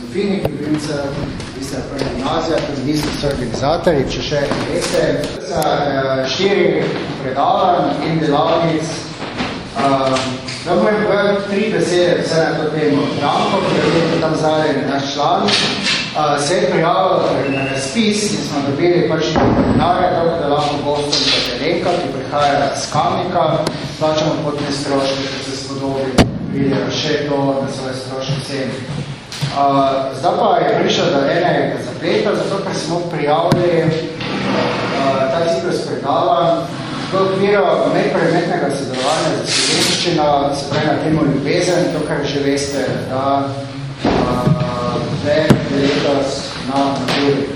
Zofini Krivnica, tista prva gimnazija, tudi vi ste organizatorji, če še veste, za štiri predavanj in delavnic. Da moram povedati tri besede vse na to temo. Branko, ki je tam zadaj naš član, se je prijavil na razpis in smo dobili pač denarja, tako da lahko gostom Katerenka, ki prihaja z Kamnika, plačamo potne stroške, ki se spodobi, vidijo še to na svoje stroške ceni. Zdaj pa je prišel do enega zapleta, zato ker smo prijavili uh, ta ciklus predavanj v okviru medpredmetnega sodelovanja za slovenščino, se pravi na temo ljubezen, to, kar že veste, da uh, letos na maturi.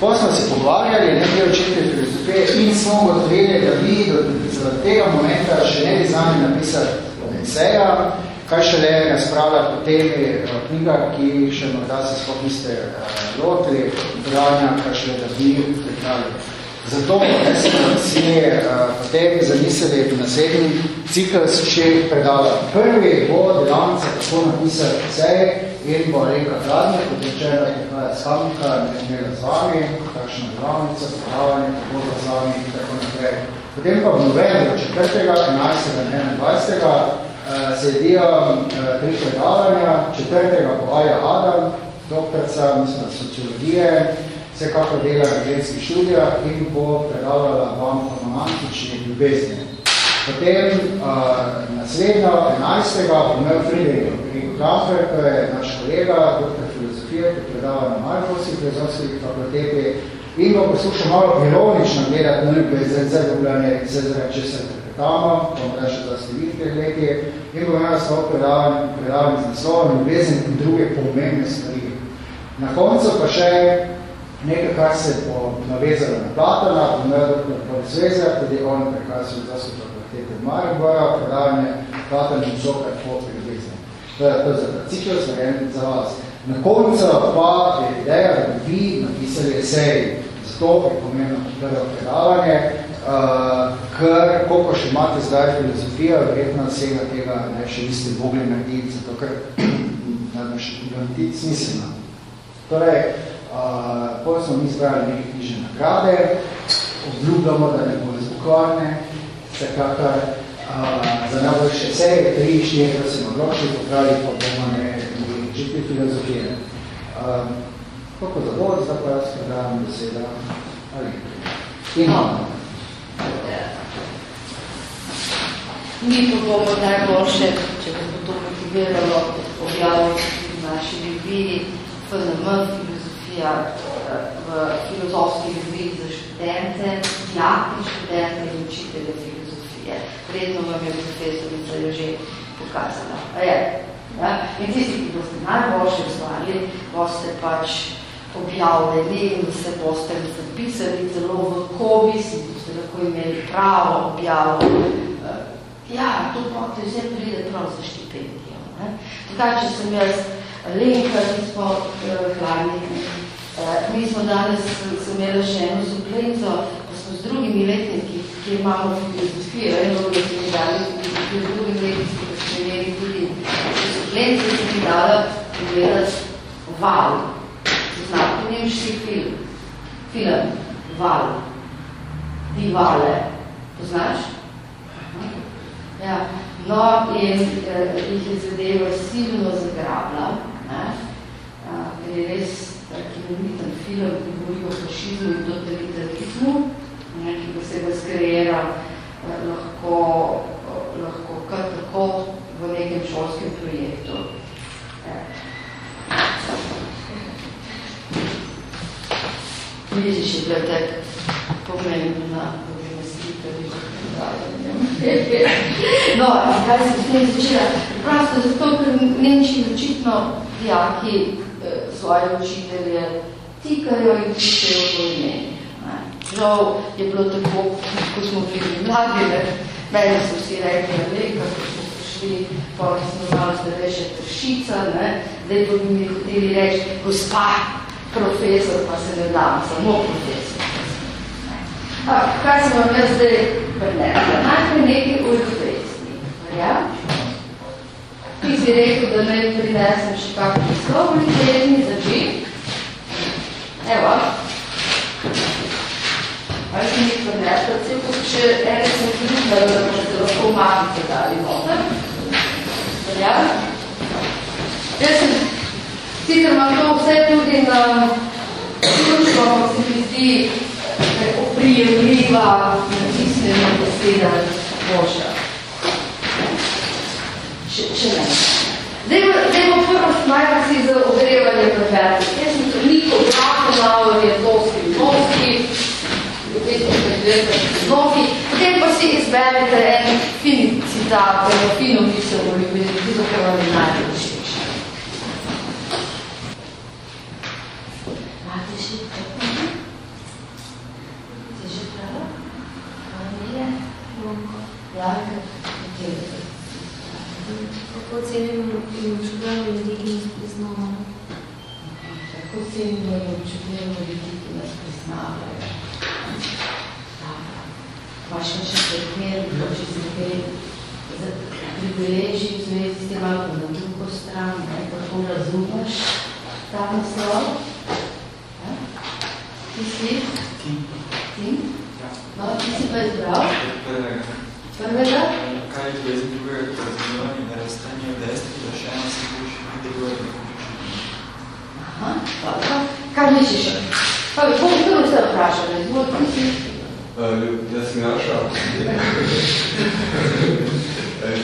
Po smo se pogovarjali, nekaj očitke filozofije in smo gotovili, da vi do, do tega momenta še ne bi znali napisati eseja, kaj še le razpravljati o temi uh, knjigah, ki še morda se sploh niste uh, lotili, branja, kaj še le da bi pripravili. Zato smo si uh, potem zamislili v naslednji cikl še predala. Prvi bo delavnica, kako napisati eseje in bo reka Hradnik, kot rečeno, je kaj skamnika, ne imela z vami, kakšna delavnica, predavanje, kako z vami in tako naprej. Potem pa v novembru 4. 11. 21 sledijo uh, tri predavanja, četrtega bo Aja Adam, doktorca, mislim, sociologije, vsekako dela na genskih študijah in bo predavala vam o romantični ljubezni. Potem uh, naslednjo, 11. bo imel Friedrich Rigo Krafer, to je naš kolega, doktor filozofije, ki predava na Markovski filozofski fakulteti in bo poslušal malo ironično gledati na ljubezen, zdaj dobljanje, zdaj zaradi česar tamo, bom da ste vidite leti, in bom imel svoj predavanje, z naslovom ljubezen in druge pomembne stvari. Na koncu pa še nekaj, kar se bo navezalo na Platona, bom imel doktor Polisveza, tudi on prekrasil za so fakultete v Mariboja, predavanje Platona in zopet po ljubezen. To je to za cikl, zvajen za vas. Na koncu pa je ideja, da bi vi napisali eseji. Zato je pomembno prvo predavanje, Uh, ker, koliko še imate zdaj filozofijo, verjetno vsega tega ne, še niste mogli narediti, zato ker ne še narediti smiselno. Torej, uh, potem smo mi zbrali nekaj knjižne nagrade, obljubljamo, da ne bo izbukvarne, vsekakor uh, za najboljše seje, tri, štiri, da se odločili, popravi pa bomo ne žiti filozofije. Uh, koliko zavod, zdaj pa jaz predavim beseda, ali imamo. Mi pa bomo najboljše, če bo to motiviralo, objaviti v naši reviji FNM, filozofija v filozofski reviji za študente, dijaki študente in učitelje filozofije. Vredno vam je profesorica jo že pokazala. A je? Ja? In tisti, ki boste najboljše zvali, boste pač objavljeni in se boste zapisali celo v kobis in boste lahko imeli pravo objavo Ja, to pa te vse pride prav za štipendijo. Tukaj, če sem jaz Lenka, mi smo uh, hladni, uh, mi smo danes sem imela še eno suplenco, pa smo z drugimi letniki, ki imamo filozofijo, eno da smo mi dali tudi z drugimi letniki, ki smo imeli tudi suplenco, ki mi dala pogledati Val. Nemški film? Film Val. Di Vale. Poznaš? Ja. No, in eh, jih je zadeva silno zagrabla, ne? Ker je res taki nemiten film, ki govori o fašizmu in totalitarizmu, ne, ki pa se ga skreira eh, lahko, eh, lahko kar tako v nekem šolskem projektu. Ja. Vidiš, je bila tak pomembna, No, kaj se s tem začela? Prosto zato, ker Nemči očitno dijaki eh, svoje učitelje tikajo in pišejo po imenih. Žal je bilo tako, ko smo bili mladi, ne? meni so vsi rekli, ne, kako smo prišli, pa smo malo starejša tršica, ne? zdaj bi mi hoteli reči, gospa profesor, pa se ne dam, samo profesor. A, kaj sem vam jaz zdaj prinesla? Najprej nekaj o ljubezni. Ja? Ti si rekel, da naj prinesem še kakšno slovo ljubezni, Evo. Ali se mi prneš, predvsem, ko še ene sem kliknala, da boste lahko umaknite dali noter. Ja? Jaz sem, sicer imam to vse tudi na ključno, ko se mi zdi oprijemljiva, natisnjena beseda boljša. Še, še ne. Zdaj bo prvo smajo si za ogrevanje preveriti. Jaz sem toliko zakonal, je to skrivnosti, Znovi, potem pa si izberete en fin citat, eno fino pisano ljubiti, ki so kaj vam je najbolj všeč. Imate še tako? Ti že pravo? Kaj je? Ja, kaj je? Kako cenimo in občudujemo ljudi, ki nas priznavajo? Kako cenimo in občudujemo ljudi, ki nas priznavajo? Imaš še primer, če se kaj pribeleži v zvezi s tem ali na drugo stran, ne, kako razumeš ta naslov? Ti si? Ti? No, ti si pa izbral? Prvega. Kaj je ljubezen drugega, to razumevanje, narastanje v dejstvu, da še eno se boš drugega. Aha, dobro. Kaj misliš? Pa bi bom prvo se vprašala, si? Jaz sem Jaša.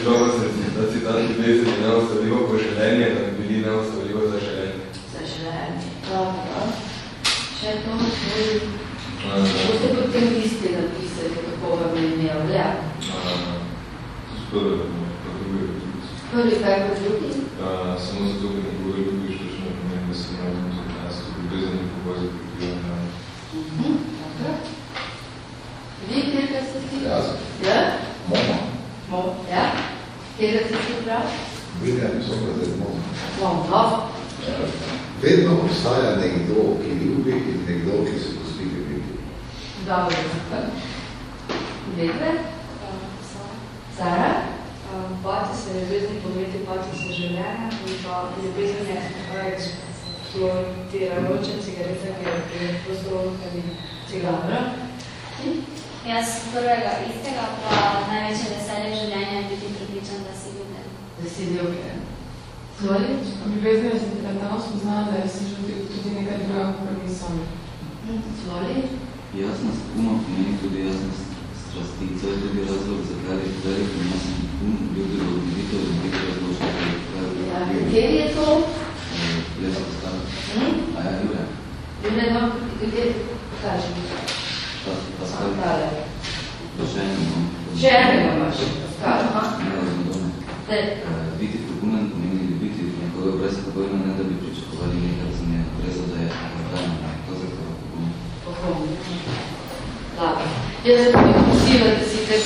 Dobro se ta ljubezen je neustavljivo poželenje, da bi bili neustavljivo za želenje. Za želenje. Dobro. Še to. Boste potem liste napisali, kako vam je imel, ja? Drugi. Prvi pa drugi? Samo zato, ker nekaj ljubiš, to še ne pomeni, da se razum za nas, ljubezen je pokoj za prikrivanje. Mhm, dobro. Vi, kjer ste ti? Jaz. Ja? Mama. Mo, ja? Kjer ste ti prav? William so pa zdaj mama. Mom, no. Vedno obstaja nekdo, ki ljubi in nekdo, ki se pusti ljubiti. Dobro. Vedve? Sara? Bati se ljubezni pometi bati se življenja in pa ljubezen je eksplodirajoča cigareta, ki je prostorovno kadina cigara. Jaz prvega istega, pa največje veselje življenja je biti pripričan, da si ljuben. Da si ljubljen. Zvoli? Ljubezen je sentimentalno spoznala, da je si žutil tudi nekaj drugega, kar nisem. Zvoli? Jasnost uma pomeni tudi jasnost strasti. To je tudi razlog, zakaj je velik in jasen um ljubil odviditev in tega razločka, Ja, kjer je to? Les ostalo. Hm? A ja, Jure, Jure, no, kje? Pokaži mi. Pascal, Tale. še eno imam. Še enega imaš, Pascal, aha. Ne, razumodome. Te. Biti pogumen pomeni ljubiti nekoga brez pogojno, ne da bi pričakovali nekaj za njega, brez da je. To zahteva pogumen. Pogum. Jaz sem tudi prosila, da si te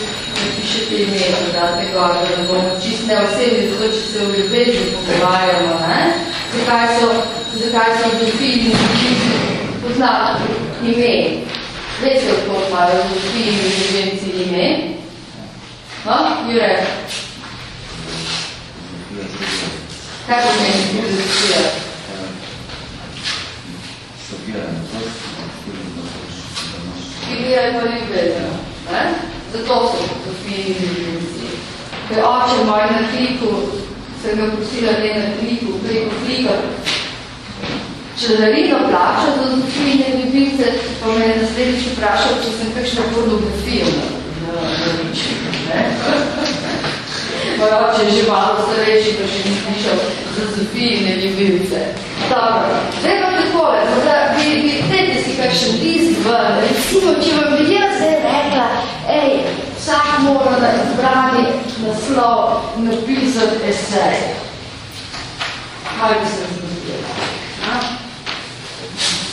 napišete ime, da date gor, da bomo čist ne osebi, zato če se v ljubezni pogovarjamo, ne? Zakaj so, zakaj so delfini poznali ime? Veste, kako imajo delfini in ljubenci ime? No, Jure, kaj pomeni filozofija? Sofija je to, da hočeš, da je pa ljubezen, ne? Zato so in ljubenci. Ker oče moj na kliku, sem ga prosila ne na kliku, preko klika, čelarino plačal za Zofijine ljubimce, pa me je naslednjič vprašal, če sem kakšno pornografijo na, ne? Moj oče je že malo starejši, pa še ni slišal za Zofijine ljubimce. Dobro, zdaj pa takole, vi, vi dajte si kakšen list ven, recimo, če vam bi jaz zdaj rekla, ej, vsak mora na izbrani naslov napisati esej. Kaj bi se zgodilo? A?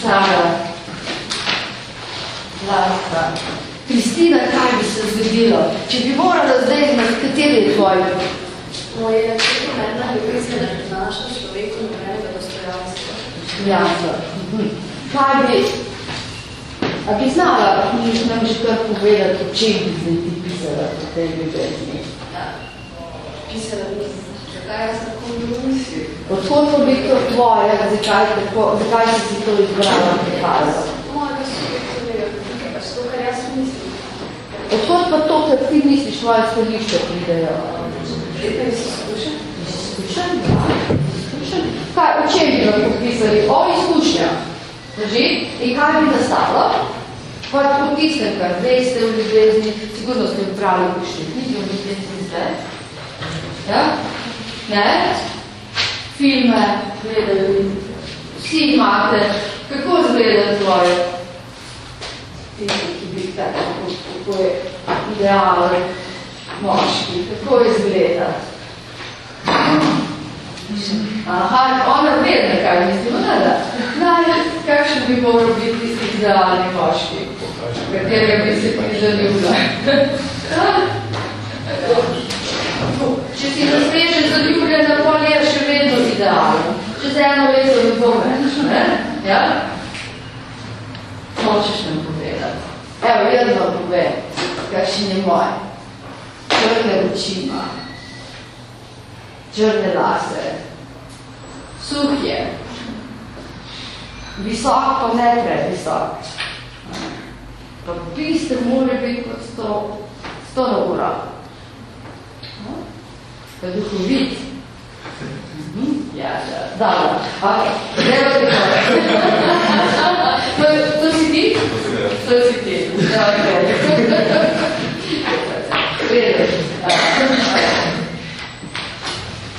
Sara, Vlasta, Kristina, kaj bi se zgodilo? Če bi morala zdaj, na kateri je tvoj? Moje je pomembna ljubezen, da prinaša človeku nobenega dostojanstva. Jasno. Kaj bi, a bi znala nam že kar povedati, o čem bi zdaj ti pisala po tej ljubezni? Pisala bi Zakaj jaz tako mislim? Odhod pa bi to tvoje, zakaj, tako, zakaj si si to izbrala? Mojega subjektivnega vidika, pač to, kar jaz mislim. Odhod pa to, kar ti misliš, tvoje stališče pridejo? Nekaj si skušen? Izkušen, ja. Izkušen. Kaj, o čem bi lahko pisali? O izkušnjah. Drži? In kaj bi nastalo? Pa po tistem, kar veste v ljubezni, sigurno ste upravili kakšne knjige v ljubezni zdaj. Ja? Ne? Filme gledali, vsi imate. Kako izgleda tvoje tisti, ki bi tako, kako je idealen moški, kako izgleda? Aha, ona ve, kaj mislimo, ne da. Naj, kakšen bi moral biti tisti idealni moški, katerega bi se prižaljubila. Če si razvežen zaljubljen, da pol je še vedno idealen. Čez eno leto ne bo več, ne? Ja? Hočeš nam povedati. Evo, jaz vam povem, kakšen je moj. Črne oči ima. Črne lase. Suh je. Visok, pa ne previsok. Pa bistr mora biti kot sto, sto na ura. Pa duhovit. Mhm, Ja, ja, da, da. Okay. Zdaj pa to, to si ti? To si ti. Ja, okay.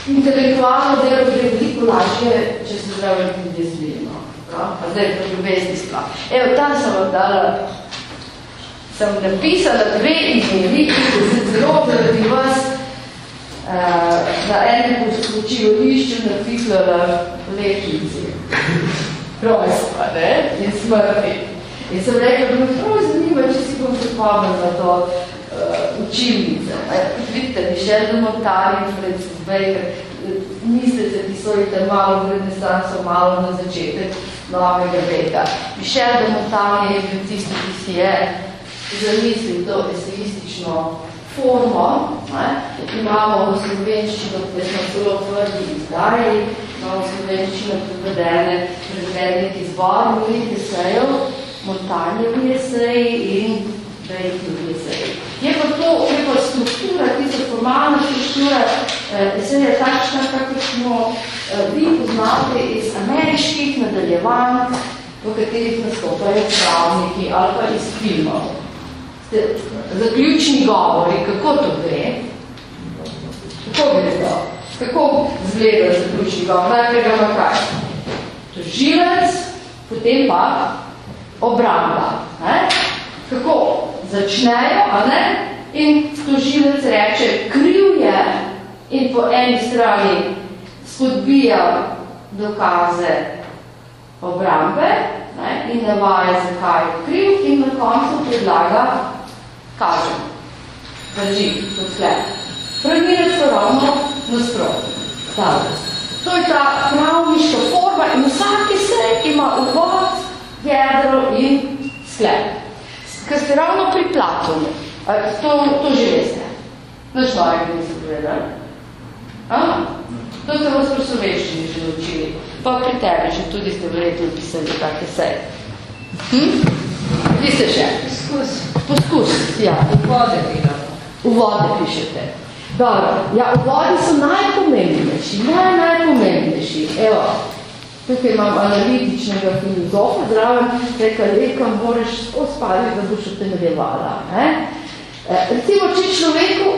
Intelektualno delo gre veliko lažje, če se zdravo ljudi zlimo. A zdaj pa ljubezni sploh. Evo, tam sem vam dala, sem napisala dve izmeri, ki so zelo zaradi vas uh, na enem počivališču napisala letnici. Rojstva, ne? In smrti. In sem rekla, da me prav zanima, če si bom pripomnila to uh, učilnice. Vidite, Mišel de Montani, Fred Baker, mislice, ki so jih malo v renesansu, malo na začetek novega veka. Mišel de Montani je bil tisti, ki si je zamislil to eseistično formo. Ne? Imamo v slovenščino, ki smo zelo tvrdi izdajali, imamo v slovenščino prevedene, prevedene izbor mojih esejev, Montanjevi eseji in Bejtovi eseji. Je pa to, je pa struktura, tista formalna struktura eh, eseja takšna, kako smo eh, vi poznate iz ameriških nadaljevanj, v katerih nastopajo pravniki ali pa iz filmov. Zaključni govori, kako to gre? Kako gre to? Kako zgleda zaključni govor? Najprej ga ima kaj? Tožilec, potem pa obramba. Ne? Kako začnejo, a ne? In tožilec reče, kriv je in po eni strani spodbija dokaze obrambe ne? in navaja, zakaj je kriv in na koncu predlaga kazen. Drži, kot sklep. Pravilec pa ravno nasprotno. To je ta pravniška forma in vsaki sej ima uvod, jedro in sklep. Ker ste ravno pri Platonu, to, to že veste. Naš mojega niste povedali. To ste vas pri slovenščini že naučili. Pa pri tebi že tudi ste verjetno pisali take seje. Hm? Vi ste še? Poskus. Poskus, ja. Uvode delamo. Uvode pišete. Dobro, ja, uvodi so najpomembnejši, naj, najpomembnejši. Evo, tukaj imam analitičnega filozofa, zraven reka, reka, moraš ospaditi, da boš utemeljevala. Ne? E, recimo, če človeku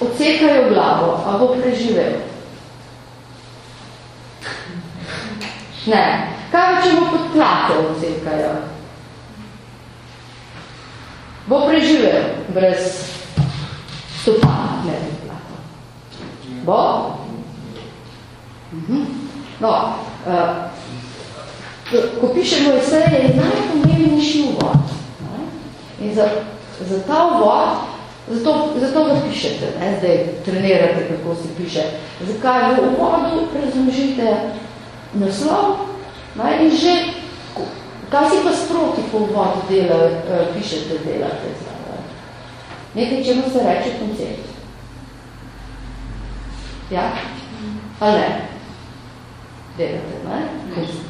odsekajo glavo, a bo preživel? Ne. Kaj če mu pod plato odsekajo? Bo preživel brez stopa, ne pod plato. Bo? Mhm. No, uh, ko pišemo eseje, je najpomembnejši uvod. In za, za ta uvod, zato, zato ga pišete, ne? zdaj trenirate, kako se piše. Zakaj v uvodu razložite naslov ne? in že, kaj si pa sproti po uvodu dela, uh, pišete, delate. Nekaj, čemu se reče koncept. Ja? Pa ne? Delate, ne?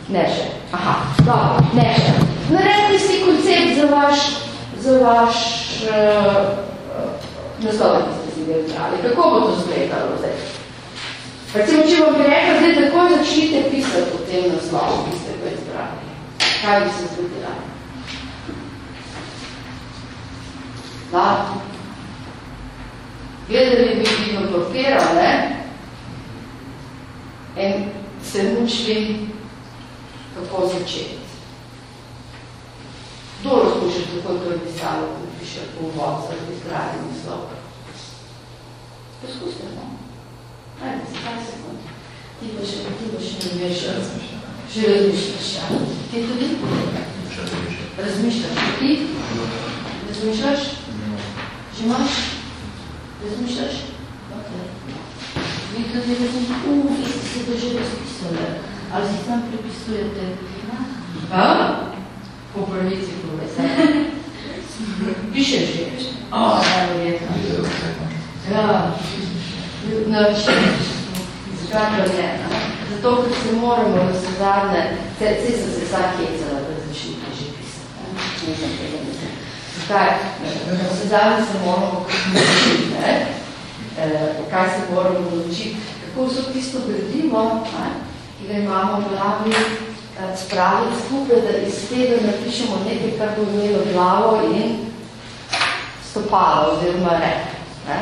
Ne še. Aha, dobro, ne še. Naredite si koncept za vaš, za vaš uh, naslov, ki ste si ga izbrali. Kako bo to zgledalo zdaj? Recimo, če vam bi rekla, zdaj takoj začnite pisati o tem naslovu, ki. Kaj bi se zgodila? Da? Gledali bi bi v papira, ne? In se mučili, kako začeti. Kdo razpuša tako, ko je pisalo, ko piše uvod za izgradnji naslov? Poskusite, no? Ajde, za kaj sekund. Ti pa še, ti pa še ne veš, še razmišljaš, ja. Ti tudi? Razmišljaš. Ti? Razmišljaš? Že imaš? Razmišljaš? Ok. Vi tudi razmišljaš? Uf, vi ste se to že razpisali. Ali si tam prepisujete? A? Po pravici povese. Pišeš že? O, najverjetno. Ja, naučili Zakaj ne? Zato, ker se moramo v sezadne, vse sem se vsak jecala, da začnite že pisati. V sezadne se moramo naučiti, ne? kaj se moramo naučiti, kako so tisto gradivo, ki ga imamo v glavi, spraviti skupaj, da iz tega napišemo nekaj, kar bo imelo glavo in stopalo, oziroma rep. Ne?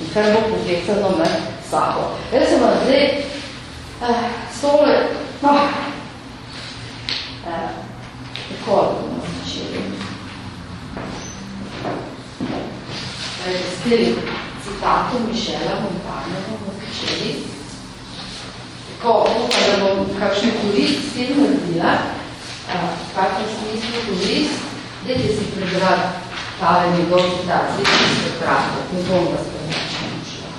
In kar bo povekano med sabo. Jaz sem vam zdaj eh, stole, no, eh, tako da bomo začeli. S tem citatom Mišela Montana bomo začeli. Tako, da bom kakšen korist s tem naredila, eh, kakšen smislu korist, dajte si prebrati tale njegov citat, zdaj čisto kratko, ne bom prenačila mušla,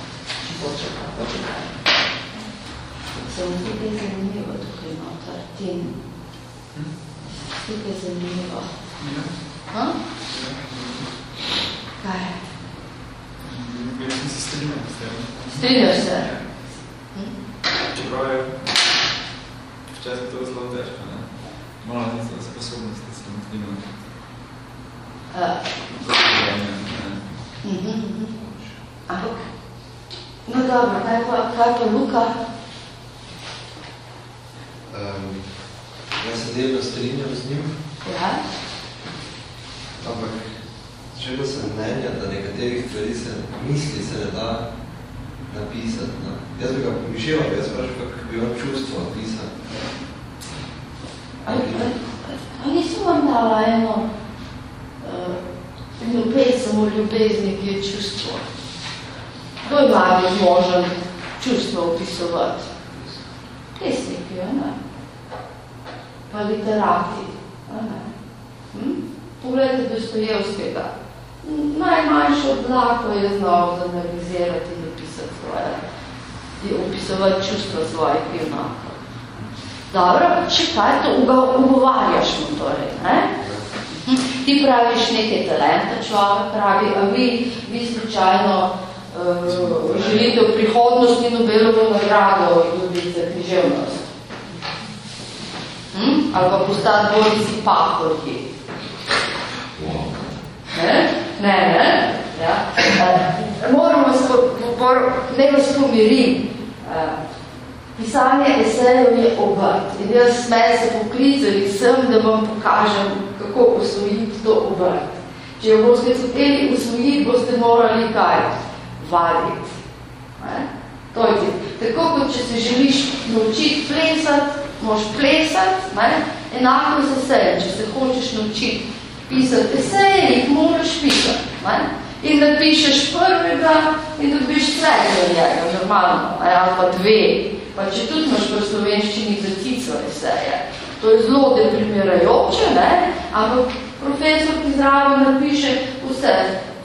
če počeka, počekaj. Se vam zdi kaj zanimivo tukaj notar, Tim? Zdi kaj zanimivo? Ha? Kaj? Sem se strinjal s tem. Strinjaš se? Čeprav je včasih to zelo težko, ne? Malo nisem sposobnosti s tem strinjal. Ampak, no dobro, kaj pa, kaj pa Luka? Um, jaz se delno strinjam z njim. Ja. Ampak, želel sem mnenja, da nekaterih stvari se misli se ne da napisati. No. Jaz bi ga pomiševal, jaz prašal, kako bi on čustvo napisal. Ali, ali, nisem vam dala eno uh, ljubez, samo ljubezni, ki je čustvo. Kdo ima bi možen čustvo opisovati? Pesniki, ne? Pa literati? Hm? Poglejte Dostojevskega. Najmanjšo dlako je znal zanalizirati in opisati svoje, in opisovati čustva svojih junakov. Dobro, če kaj, to ugovarjaš mu torej, ne? Ti praviš nekaj talenta, človek pravi, a vi, vi slučajno uh, želite v prihodnosti Nobelovo nagrado dobiti za križevnost. Hm? Ali pa postati bolj si pahorki. Ne? Ne, ne? Ja. Uh, moramo spo, ne vas pomirim. Uh, pisanje esejev je obrt. In jaz smeje se poklicali sem, da vam pokažem, kako usvojiti to obrt. Če jo boste hoteli usvojiti, boste morali kaj? Vaditi. Ne? To je ti. Tako kot če se želiš naučiti plesati, moš plesati, ne? enako za seje. Če se hočeš naučiti pisati eseje, jih moraš pisati. Ne? In napišeš prvega in dobiš njega, normalno, ali pa dve. Pa če tudi imaš v slovenščini zatico eseje. To je zelo deprimirajoče, ne? ampak profesor, ki zraven napiše vse,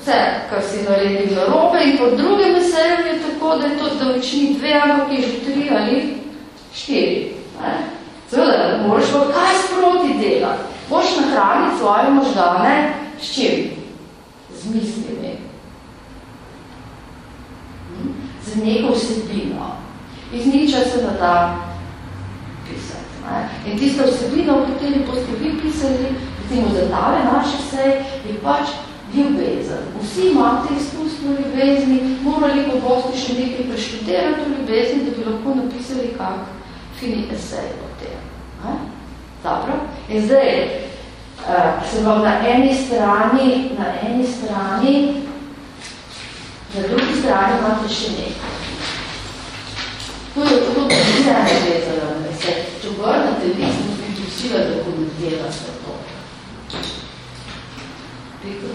vse, kar si naredil na robe in po drugem eseju je tako, da je to davčni dve, ampak je že tri ali štiri. Ne? Seveda, moraš pa kaj sproti delati. Moš nahraniti svoje možgane s čim? Z mislimi. Z z neko vsebino. Iz niča se ne da pisati. Ne? In tista vsebina, v kateri boste vi pisali, recimo za tale naše sej, je pač ljubezen. Vsi imate izkustvo ljubezni, morali pa boste še nekaj preštudirati v ljubezni, da bi lahko napisali kak fini esej o tem. Dobro? In zdaj, uh, se vam na eni strani, na eni strani, na drugi strani imate še nekaj. To je tako pozirane vezano na vse. Če obrnete list, bi prosila, da komentira se to. Napišite,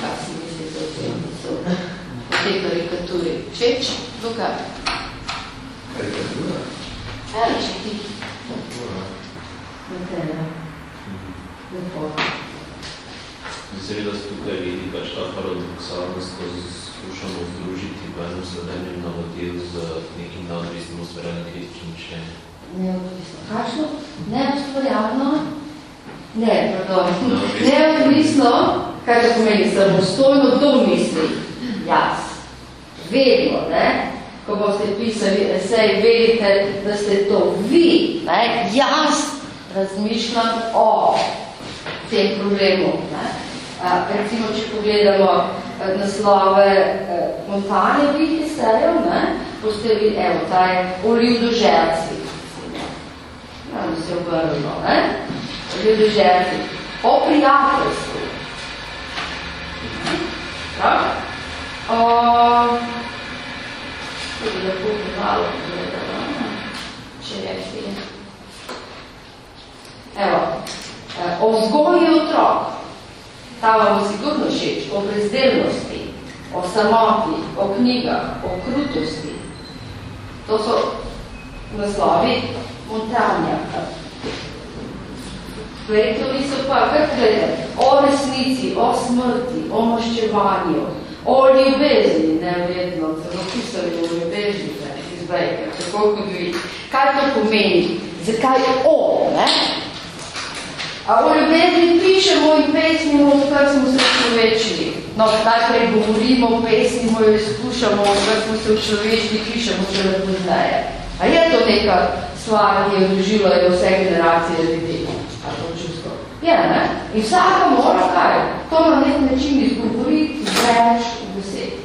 kaj si mislite o tem, so v tej karikaturi. Všeč? Tukaj. Karikatura? Če ti? Okay, ja. Lepo. Seveda se tukaj vidi pač ta paradoksalnost, ko skušamo združiti v enem sledenjem navodil z nekim neodvisnim ustvarjalnim kritičnim mišljenjem. Neodvisno. Kakšno? Neustvarjalno? Ne, pardon. Neodvisno, kaj to pomeni? Samostojno to misli. Jaz. Vedno, ne? Ko boste pisali esej, vedite, da ste to vi. Ne? Jaz razmišljam o tem problemu. Ne? A, recimo, če pogledamo naslove Montanje Viti sejo, ne? boste videli, evo, ta je o Ljudoželci. Ja, da se obrnilo, ne? Ljudoželci. O prijateljstvu. Prav? O... To bi lahko pomalo pogledala, če rekli. Evo, o vzgoji otrok. Ta vam sigurno všeč, o brezdelnosti, o samoti, o knjigah, o krutosti. To so naslovi Montanja. Verjetno so pa, kar gledam, o resnici, o smrti, o maščevanju, o ljubezni, neverjetno, celo pisali o ljubezni, iz Bejka, tako kot vi. Kaj to pomeni? Zakaj o, ne? A o ljubezni pišemo in pesmimo, kar smo se človečili. No, najprej govorimo o pesmimo in skušamo, kar smo se človečili, pišemo se le poznaje. A je to neka stvar, ki je doživljajo vse generacije ljudi? A to čustvo? Je, ne? In vsaka mora kaj? To na nek način izgovoriti več v besedi.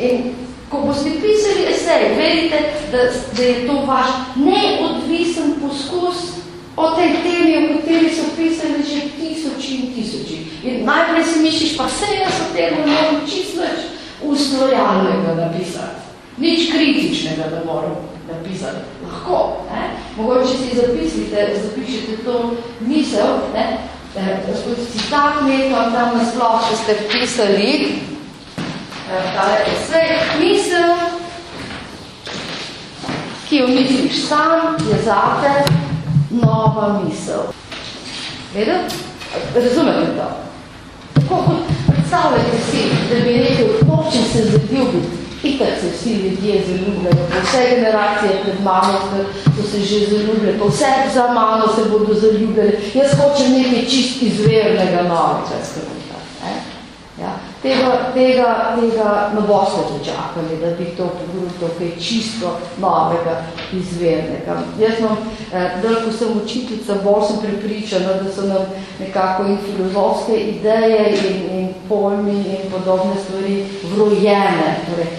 In ko boste pisali esej, vedite, da, da je to vaš neodvisen poskus o tej temi, o kateri so pisali že tisoči in tisoči. In najprej si misliš, pa vse jaz o tem moram čisto več ustvarjalnega napisati. Nič kritičnega, da moram napisati. Lahko, ne? Mogoče si zapislite, zapišete to misel, ne? Gospod citat nekaj, tam naslov, če ste pisali, tale esej, misel, ki jo misliš sam, je zate nova misel. Vedel? Razumete to? Tako kot predstavljate si, da bi rekel, hočem se zaljubiti, itak se vsi ljudje zaljubljajo, po vse generacije pred mano so se že zaljubljali, po vse za mano se bodo zaljubljali, jaz hočem nekaj čist izvernega novega, Ja. Tega, tega, tega ne boste dočakali, da bi to pogruto kaj čisto novega, izvernega. Jaz sem, eh, da ko sem učiteljica, bolj sem pripričana, da so nam nekako in filozofske ideje in, in pojmi in podobne stvari vrojene. Torej,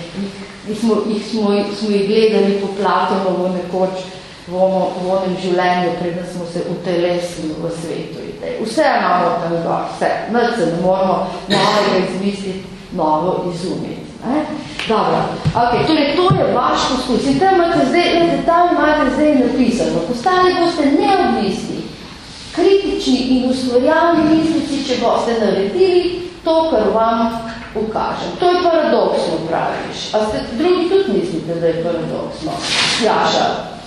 jih smo, jih smo, smo jih gledali po Platonovo nekoč v, v onem življenju, preden smo se utelesili v svetu. Vse imamo tam gor, vse. Nič se ne moramo novega izmisliti, novo izumiti. Ne? Dobro, ok, torej to je vaš poskus. In tam imate zdaj, tam imate zdaj napisano. Postali boste neodvisni, kritični in ustvarjalni mislici, če boste naredili to, kar vam ukažem. To je paradoksno, praviš. A ste drugi tudi mislite, da je paradoksno? Jaša.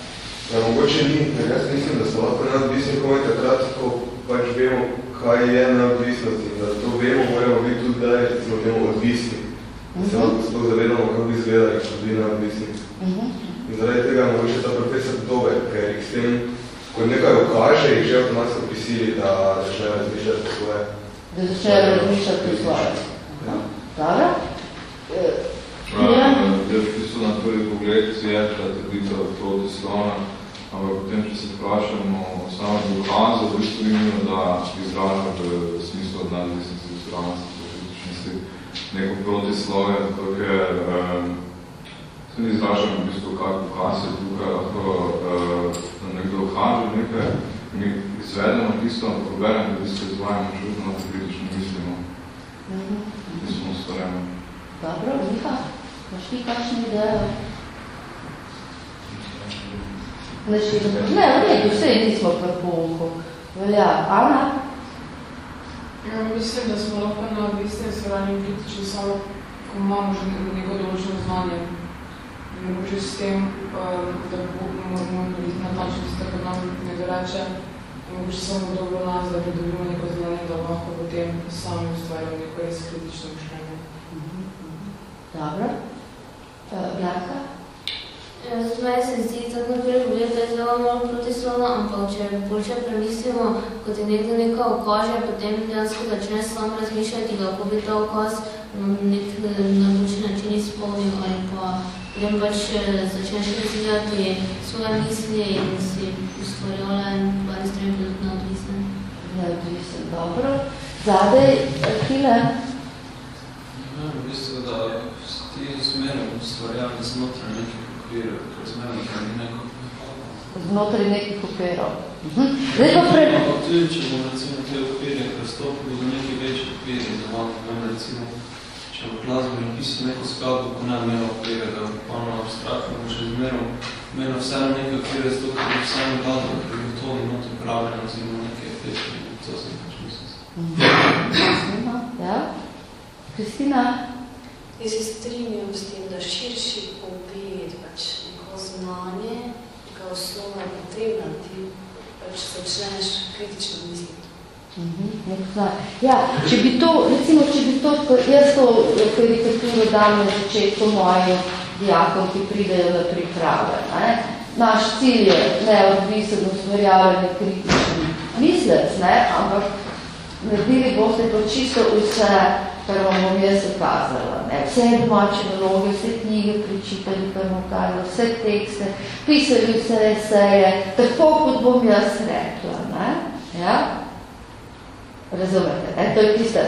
Ja, mogoče ni, jaz mislim, da so lahko neodvisni komaj takrat, ko pač vemo, kaj je neodvisnost in da to vemo, moramo biti tudi da je recimo temu odvisni. Da se lahko sploh zavedamo, kako bi izgledali, ko bi neodvisni. In zaradi tega mogoče ta profesor dober, ker jih s tem, ko nekaj ukaže, jih že avtomatsko prisili, da začnejo razmišljati svoje. Da začnejo razmišljati svoje. Dobro? Ja. na prvi pogled je ta trditev protislovna, ampak potem, če se vprašamo o samem dokazu, v bistvu imamo, da izraža v smislu nadvisnosti ustvarnosti, političnosti, neko protislove, ker um, se ne izražam v bistvu, kak dokaz je tukaj, lahko uh, nekdo kaže nekaj, mi izvedemo tisto, problem, da v bistvu izvajamo čudno, da kritično mislimo. Mhm. Nismo ustvarjamo. Dobro, Miha, imaš ti kakšno idejo? Ne, ne, v redu, vse nismo pri pouku. Velja, Ana? Ja, mislim, da smo lahko na odvisni svrani kritični samo, ko imamo že neko določeno znanje. Mogoče s tem, um, da moramo narediti natančno tisto, kar nam nekdo reče, mogoče samo dobro nas, da pridobimo neko znanje, da lahko potem sami ustvarjamo neko res kritično mišljenje. Dobro. Blanka? Meni se zdi, tako naprej pogled, da je zelo malo protislovno, ampak če boljše premislimo, kot je nekdo neka okaže, potem dejansko začne sam razmišljati, kako bi ta okaz na nek nabočen način izpolnil ali pa potem pač začneš razvijati svoje misli in si ustvarjala in pa ne strem tudi neodvisen. Neodvisen, dobro. Zadej, Hile? Ja, v bistvu, da ti zmerno ustvarjali znotraj nekih okvirov, ker zmerno nekaj ni neko. Znotraj nekih okvirov. Zdaj pa pre... Tudi, če bomo recimo te okvirje prestopili do nekih večjih okvirjev, da imamo recimo če v glasbi napisal neko skladbo, ko ne imelo okvirja, da je popolno abstraktno, še zmerno imelo vseeno nekaj okvirja, zato ker je vseeno glasbo, ker je to not upravljeno oziroma nekaj efekti, to sem pač mislil. Ja? Kristina? Jaz se strinjam s tem, da širši pogled, pač neko znanje, neka osnova je potrebna, ti pač začneš kritično misliti. Ja, če bi to, recimo, če bi to, jaz to karikaturo dam na začetku mojim dijakom, ki pridejo na priprave. Ne? Naš cilj je neodvisen ustvarjavanje kritični mislec, ne? ampak naredili boste pa čisto vse, kar vam bom jaz ukazala. Ne? Vse domače naloge, vse knjige pričitali, kar vam ukazala, vse tekste, pisali vse eseje, tako kot bom jaz rekla. Ne? Ja? Razumete, ne? to je tista,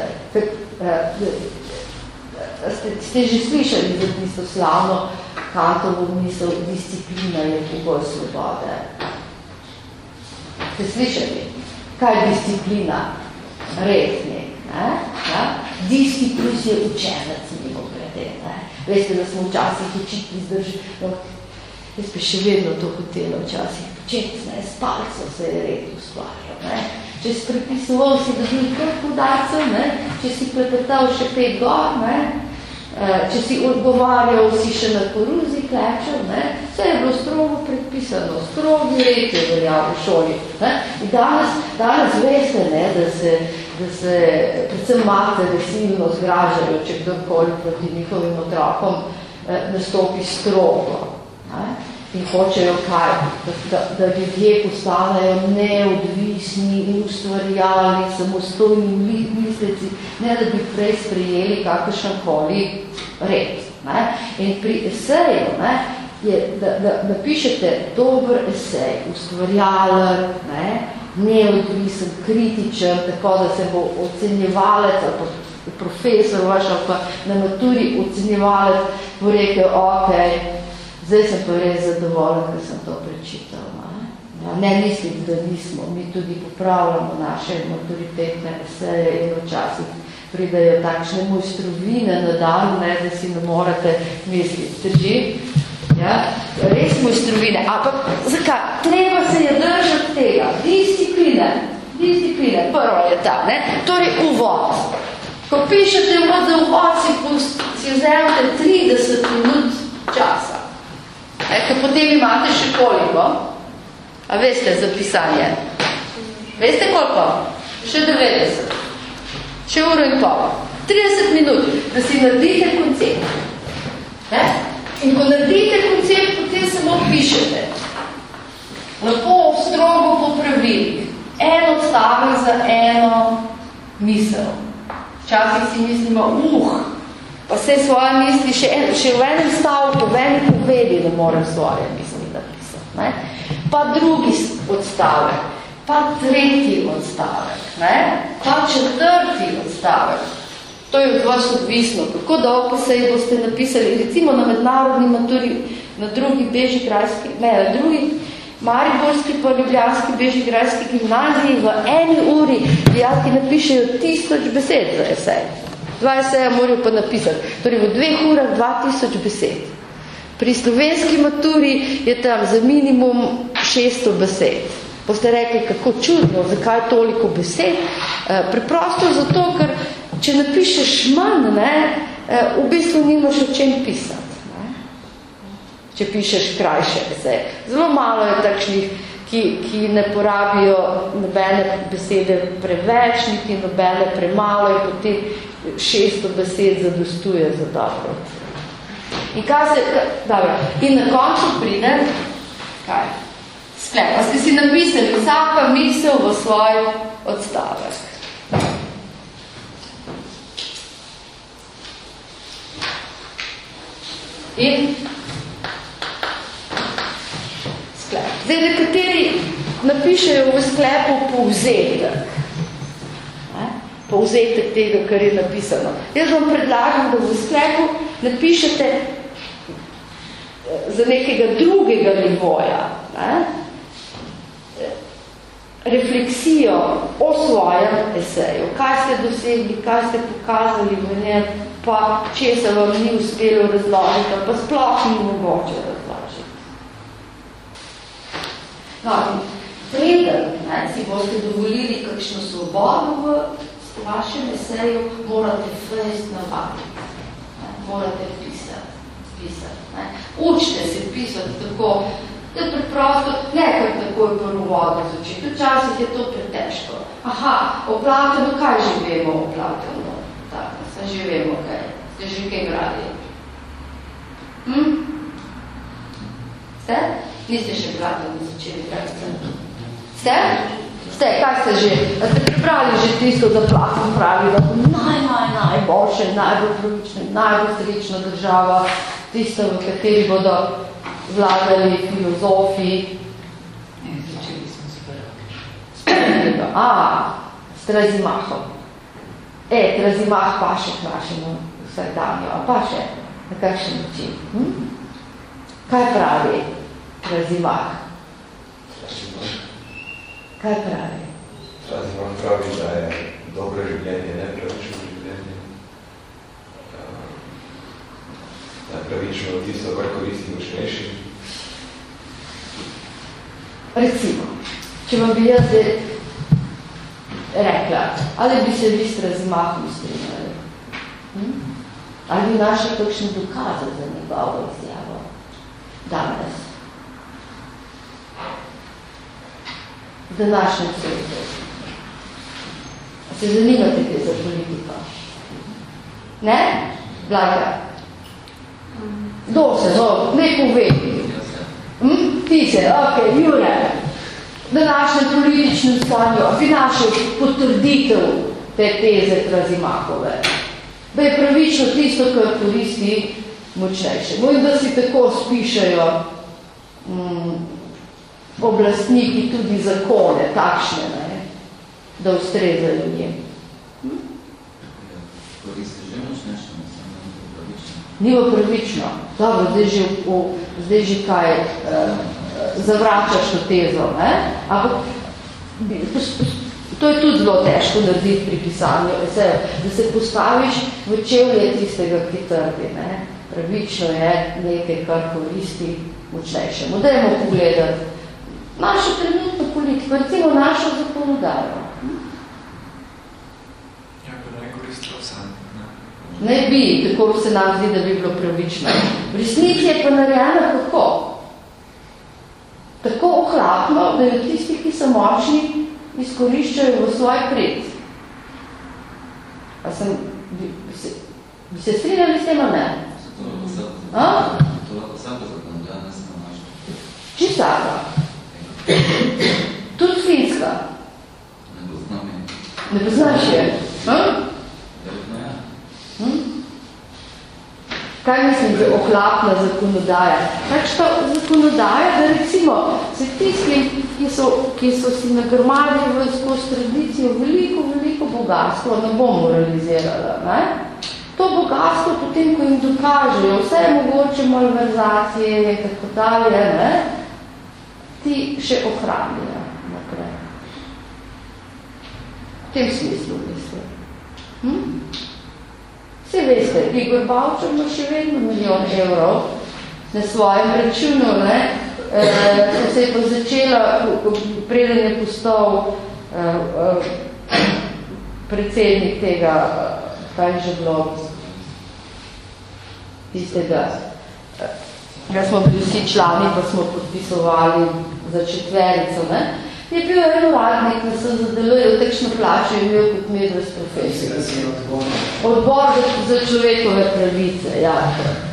ste, ste že slišali za tisto slavno Kantovo misel, disciplina je pogoj svobode. Ste slišali? Kaj je disciplina? Ne? Ja? Diski plus je učenec mimo grede, ne? Veste, da smo včasih učitli zdrži, no, jaz bi še vedno to hotela včasih početi, ne? S palcem se je red ustvarjal, ne? če si prepisoval, si dobil kar podarcev, ne? če si prepetal še pet gor, ne? Če si odgovarjal, si še na koruzi klečal, ne? vse je bilo strogo predpisano, strogi red je veljal v šoli. Ne? In danes, danes veste, ne, da se, da se predvsem matere silno zgražajo, če kdorkoli proti njihovim otrokom eh, nastopi strogo. Ne? In hočejo kaj, da, da, da ljudje postanejo neodvisni in ustvarjali, samostojni misleci, ne da bi prej sprejeli kakršenkoli red. Ne? In pri eseju ne, je, da napišete dober esej, ustvarjalen, ne, neodvisen, kritičen, tako da se bo ocenjevalec ali pa profesor vaš ali pa na maturi ocenjevalec bo rekel, ok, Zdaj sem pa res zadovoljna, ker sem to prečitala. Ja, ne mislim, da nismo. Mi tudi popravljamo naše maturitetne eseje in včasih pridajo takšne mojstrovine na dan, ne, da si ne morate misliti. Drži? Ja? Res mojstrovine. Ampak zakaj? Treba se je držati tega. Discipline. Discipline. Prvo je ta. Ne? Torej uvod. Ko pišete uvod za uvod, si, si vzemate 30 minut časa. E, ker potem imate še koliko? A veste za pisanje? Veste koliko? Še 90. Še uro in pol. 30 minut, da si naredite koncept. E? In ko naredite koncept, potem samo pišete. Lepo, strogo popravili. En odstavek za eno misel. Včasih si mislimo, uh, pa vse svoje misli, še, en, še v enem stavku, v enem povedi, da moram svoje misli napisati. Ne? Pa drugi odstavek, pa tretji odstavek, ne? pa četrti odstavek. To je od vas odvisno, kako dolgo se boste napisali, recimo na mednarodni maturi, na drugi bežigrajski, ne, na drugi Mariborski pa Ljubljanski bežigrajski gimnaziji v eni uri dijaki napišejo tisoč besed za esej. Dva eseja morajo pa napisati. Torej v dveh urah 2000 besed. Pri slovenski maturi je tam za minimum 600 besed. Boste rekli, kako čudno, zakaj toliko besed? E, preprosto zato, ker če napišeš manj, ne, e, v bistvu nimaš o čem pisati če pišeš krajše esej. Zelo malo je takšnih, ki, ki ne porabijo nobene besede preveč, niti nobene premalo in potem 600 besed zadostuje za dobro. In, kaj se, dobro, in na koncu pride, kaj? Sklep, pa ste si napisali vsaka misel v svoj odstavek. In sklep. Zdaj, nekateri napišejo v sklepu povzetek. Povzetek tega, kar je napisano. Jaz vam predlagam, da v sklepu napišete eh, za nekega drugega nivoja ne? refleksijo o svojem eseju. Kaj ste dosegli, kaj ste pokazali v njem, pa če se vam ni uspelo razložiti, pa sploh ni mogoče razložiti. No, preden ne, si boste dovolili kakšno svobodo v vašem eseju, morate fejst navaditi. Morate pisati. pisati. Učite se pisati tako, da preprosto, ne kar takoj prvo vodo začeti. Včasih je to pretežko. Aha, o Platonu, kaj že vemo o Platonu? Tako, se že vemo kaj. Ste že kaj brali? Hm? Ste? Niste še na začeli, kaj ste? Ste? Kaj ste že? Ste pripravili že tisto, da Platon pravi, da bo naj, naj, najboljše, najbolj pravična, najbolj srečna država, tista, v kateri bodo vladali filozofi. Ne, začeli smo s prvega. A, s Trazimahom. E, Trazimah paše k našemu vsakdanju, a paše na kakšen način. Hm? Kaj pravi? Razimah. Kaj pravi? Razimah pravi, da je dobro življenje, ne pravično življenje. Da je pravično tisto, kar koristi močnejši. Recimo, če vam bi jaz rekla, ali bi se vi s razimahom strinjali? Hm? Ali bi našli kakšne dokaze za njegovo izjavo danes? V današnjem svetu. Se zanimate kaj za politiko? Ne? Blaga? Kdo se, no, ne povedi. Hm? Ti se, ok, Jure. V današnjem političnem stanju, a bi našel potrditev te teze Trazimahove. Da je pravično tisto, kar koristi močnejše. Moj, da si tako spišajo mm, oblastniki tudi zakone, takšne, ne, da ustrezajo njim. Ni bo pravično. Dobro, zdaj že, v, zdaj že kaj eh, zavračaš to tezo, ne? Ampak to je tudi zelo težko narediti pri pisanju, da se postaviš v čevlje tistega, ki trdi, ne? Pravično je nekaj, kar koristi močnejšemu. Dajmo pogledati našo trenutno politiko, recimo našo zakonodajo. Ja, ne koristilo sam. Ne. ne bi, tako se nam zdi, da bi bilo pravično. V resnici je pa narejena kako? Tako ohlapno, da jo tisti, ki so močni, izkoriščajo v svoj pred. A sem, bi, bi, se, bi se strinjali s tem, ali ne? To lahko sam da zakonodaja, ne samo našto. Čistaka. Tudi finska. Ne poznam je. Ne poznaš je? Hm? Verjetno ja. Hm? Kaj mislim, da ohlapna zakonodaja? Pač ta zakonodaja, da recimo se tisti, ki so, ki so si nagrmadili skozi tradicijo veliko, veliko bogatstvo, ne bom moralizirala, ne? To bogatstvo potem, ko jim dokažejo vse mogoče malverzacije in tako dalje, ne? Ti še ohranijo naprej. V tem smislu mislim. Hm? Vse veste, Igor Bavčer ima še vedno milijon evrov na svojem računu, ne? E, ko se je pa začela, preden je postal e, e, predsednik tega, kaj že bilo, tistega, da smo bili vsi člani, pa smo podpisovali za četverico, ne? je bil en uradnik, da se zadeluje, tekšno plačo je imel kot medves profesor. Odbor za, za človekove pravice, ja.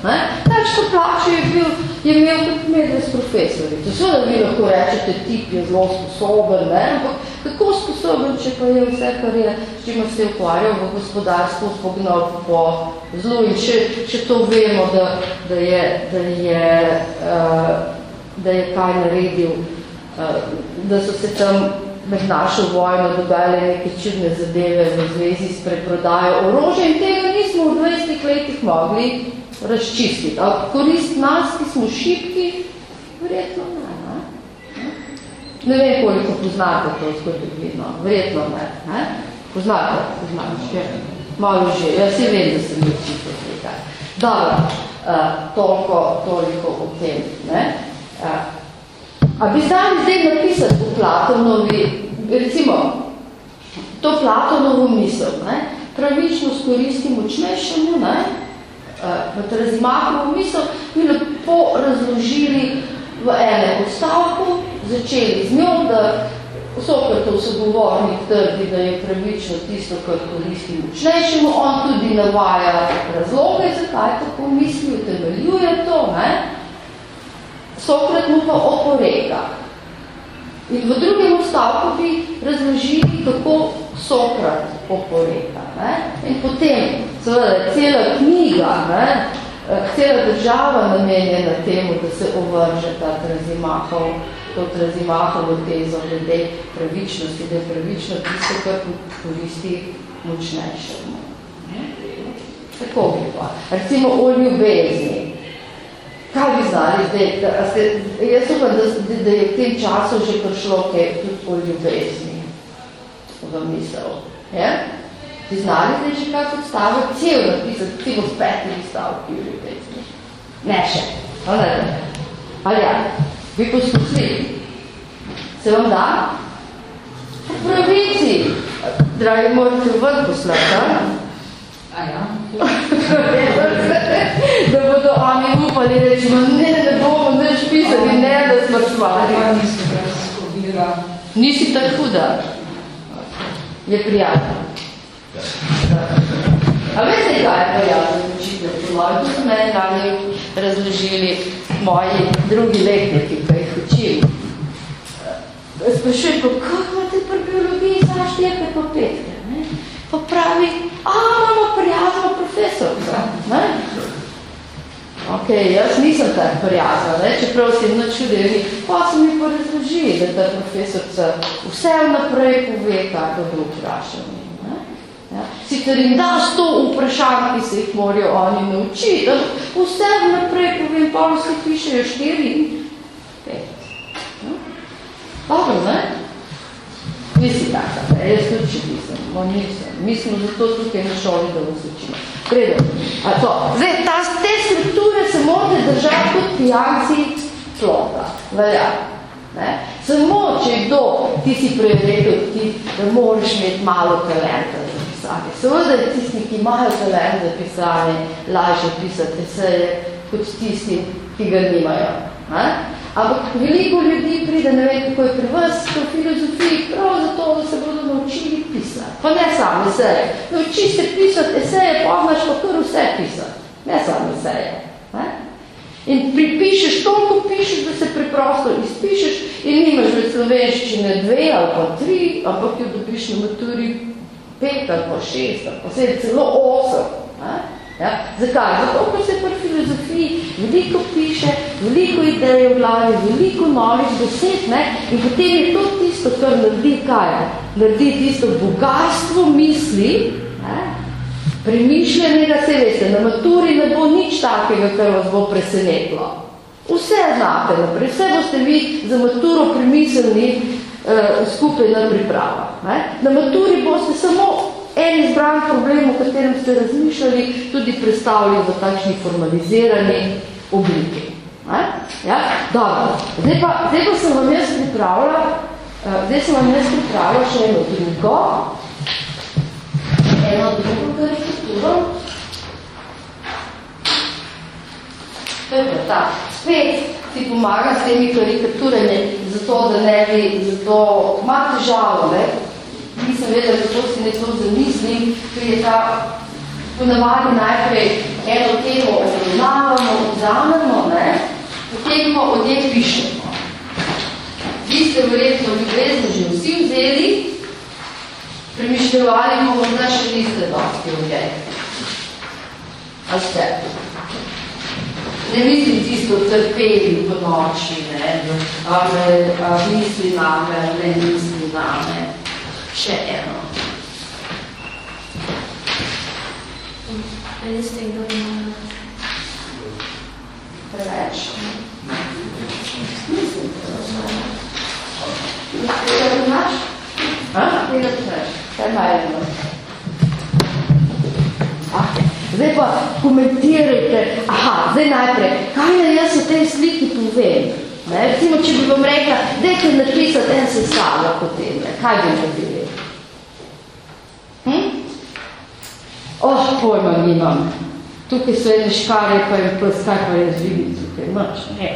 Ne? Tekšno plačo je, bil, je imel kot medves profesor. To so, da vi lahko rečete, tip je zelo sposoben, ne? ampak kako sposoben, če pa je vse, kar je, s čimer se je ukvarjal v gospodarstvu, spognal po zlo in če, če to vemo, da, da, je, da, je, uh, da je kaj naredil, Eh, da so se tam med našo vojno dogajale neke čudne zadeve v zvezi s preprodajo orožja in tega nismo v 20 letih mogli razčistiti. Ali korist nas, ki smo šipki, verjetno ne. Ne, ne vem, koliko poznate to zgodovino. Verjetno ne. ne? Poznate, poznate še. Malo že. Jaz si vem, da sem učitelj tega. Dobro, uh, toliko, toliko o tem. Ne? Uh, A bi znali zdaj napisati v Platonovi, recimo, to Platonovo misel, ne? pravično skoristi močnejšemu, ne? v Trazimakovo misel, bi lepo razložili v enem odstavku, začeli z njo, da Sokratov sogovornik trdi, da je pravično tisto, kar koristi močnejšemu, on tudi navaja razloge, zakaj tako misli, utemeljuje to, ne? Sokrat mu pa oporeka. In v drugem ustavku bi razložili, kako Sokrat oporeka. Ne? In potem, seveda, cela knjiga, ne? Eh, cela država namenjena temu, da se ovrže ta trazimahov, to trazimahovo tezo glede pravičnosti, da je pravično tisto, kar koristi močnejšemu. Tako bi pa. Recimo o ljubezni. Kaj bi znali zdaj? Da, ste, jaz upam, da, da je v tem času že prišlo kaj tudi po ljubezni v misel. Je? Bi znali zdaj že kako odstavek cel napisati, celo s petimi stavki v ljubezni? Ne še. No, ne, ne. Ali ja, vi poskusili. Se vam da? V pravici. Dragi, morate ven poslati, A ja? da bodo oni upali reči, no ne, ne bomo neč pisali, ne, da smo švari. Ja, nisi tako huda. Je prijatno. A veste, kaj je prijatno učitelj? To so meni radi razložili moji drugi letniki, ki jih učili. Sprašujem, kako imate pri biologiji zaštijete po petke? Ne? Pa pravi, a, imamo prijazno profesorca. Ne? Ok, jaz nisem tak prijazna, ne? čeprav si jedno čudili, pa so mi pa razložili, da ta profesorca vse naprej pove, kako drug vprašanje. Ja. Sicer jim daš to vprašanje, ki se jih morajo oni naučiti, da vse naprej povem, pa vsi pišejo štiri in pet. Ja. Dobro, ne? Vi si taka, jaz tudi nisem, no nisem. Mi smo zato tukaj na šoli, da vas učimo. Predo. A to. Zdaj, ta, te strukture se morate držati kot pijanci plota. Velja. Ne? Samo, če kdo, ti si prej rekel, ti, da moraš imeti malo talenta za pisanje. Seveda je tisti, ki imajo talent za pisanje, lažje pisati eseje, kot tisti, ki ga nimajo. Ne? Ampak veliko ljudi pride, ne vem, kako je pri vas, v filozofiji, prav zato, da se bodo naučili pisati. Pa ne samo eseje. Nauči se pisati eseje, pa znaš pa kar vse pisati. Ne samo eseje. Ne? In pripišeš toliko pišeš, da se preprosto izpišeš in nimaš v slovenščine dve ali pa tri, ampak jo dobiš na maturi pet ali pa šest ali pa sedem, celo osem. Ne? Ja? Zakaj? Zato, ker se pri veliko piše, veliko idej v glavi, veliko novih besed, ne? in potem je to tisto, kar naredi kaj? Naredi tisto bogatstvo misli, ne? premišljenega, se veste, na maturi ne bo nič takega, kar vas bo presenetlo. Vse znate naprej, vse boste vi za maturo premislili uh, skupaj na priprava. Ne? Na maturi boste samo en izbran problem, o katerem ste razmišljali, tudi predstavili v takšni formalizirani obliki. Ne? Ja? Dobro. Zdaj pa, zdaj pa sem vam jaz pripravila, uh, zdaj sem vam jaz pripravila še eno drugo, eno drugo karikaturo. To je pa ta. Spet ti pomaga s temi karikaturami, zato da ne bi, zato ima težavo, ne? Nisem vedela, kako si nekdo zamislim, ker je ta ponavadi najprej eno temo obravnavamo, vzamemo, ne? Potem pa od njej pišemo. Vi ste verjetno ljubezni že vsi vzeli, premišljevali pa morda še niste dosti v njej. A ste? Ne mislim tisto trpeli po noči, ne, a me a misli name, ne misli name. Še eno. Meni ste kdo? Preveč. Mislim, Tega poznaš? A? Tega poznaš. Kaj najemo? Zdaj pa komentirajte. Aha, zdaj najprej. Kaj naj jaz v tej sliki povem? Ne? Recimo, če bi vam rekla, dajte napisati en sestavljak o tem. Ne? Kaj bi naredili? Hm? Oh, pojma nimam. Tukaj so ene škare, pa je pes, kaj pa jaz vidim tukaj? Mač, ne.